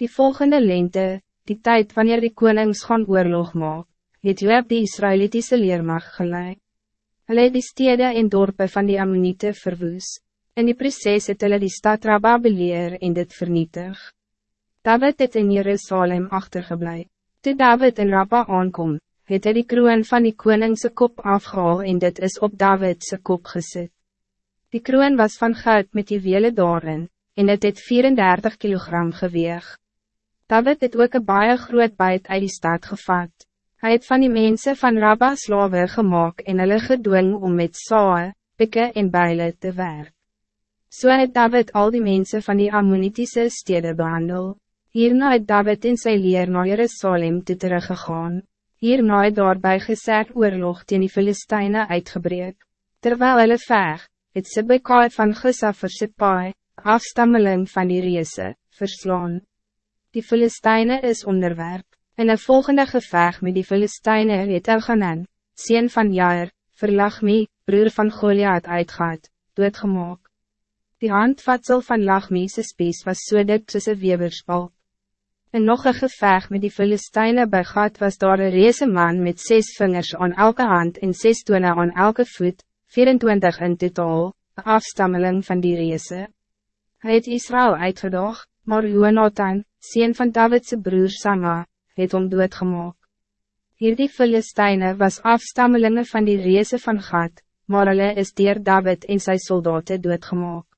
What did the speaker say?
Die volgende lente, die tijd wanneer die konings gaan oorlog maak, het Joab die Israëlitische leermacht geleid. Hulle het die stede en dorpe van die Ammonite verwoes. In die proces het hulle die stad Rabba beleer en dit vernietig. David het in Jerusalem achtergeblij. Toe David in Rabba aankom, het hy die kroon van die koningse kop afgehaal en dit is op Davidse kop gezet. Die kroon was van goud met die wele daarin, en het het 34 kilogram geweeg. David het ook een baie groot buit uit die stad gevat. Hij het van die mensen van Rabba slawe gemaakt en hulle gedwing om met sae, pikke en bijle te werk. So het David al die mensen van die Ammonitische steden behandel. Hierna het David in sy leer na Jerusalem toe teruggegaan. Hierna het daarby gesert oorlog teen die Filisteine uitgebreek. Terwijl hulle veg, het Sibbekaai van Gissa vir Sippai, afstammeling van die Reese, verslaan. Die Filisteine is onderwerp. In een volgende geveg met die Filisteine het Elganan, sien van Jair, vir me, broer van Goliath uitgaat, doodgemaak. Die handvatsel van Lachmi's spies was so dik soos een weberspalk. En nog een geveg met die Filisteine by Gat was daar een reese man met zes vingers aan elke hand en zes tone aan elke voet, 24 in totaal, een afstammeling van die reese. Hij het Israël uitgedaag, maar Jonathan, sien van Davidse broer Sama, het om doodgemaak. Hierdie Filisteine was afstammelingen van die reese van Gad, maar hulle is dier David en sy soldaten doodgemaak.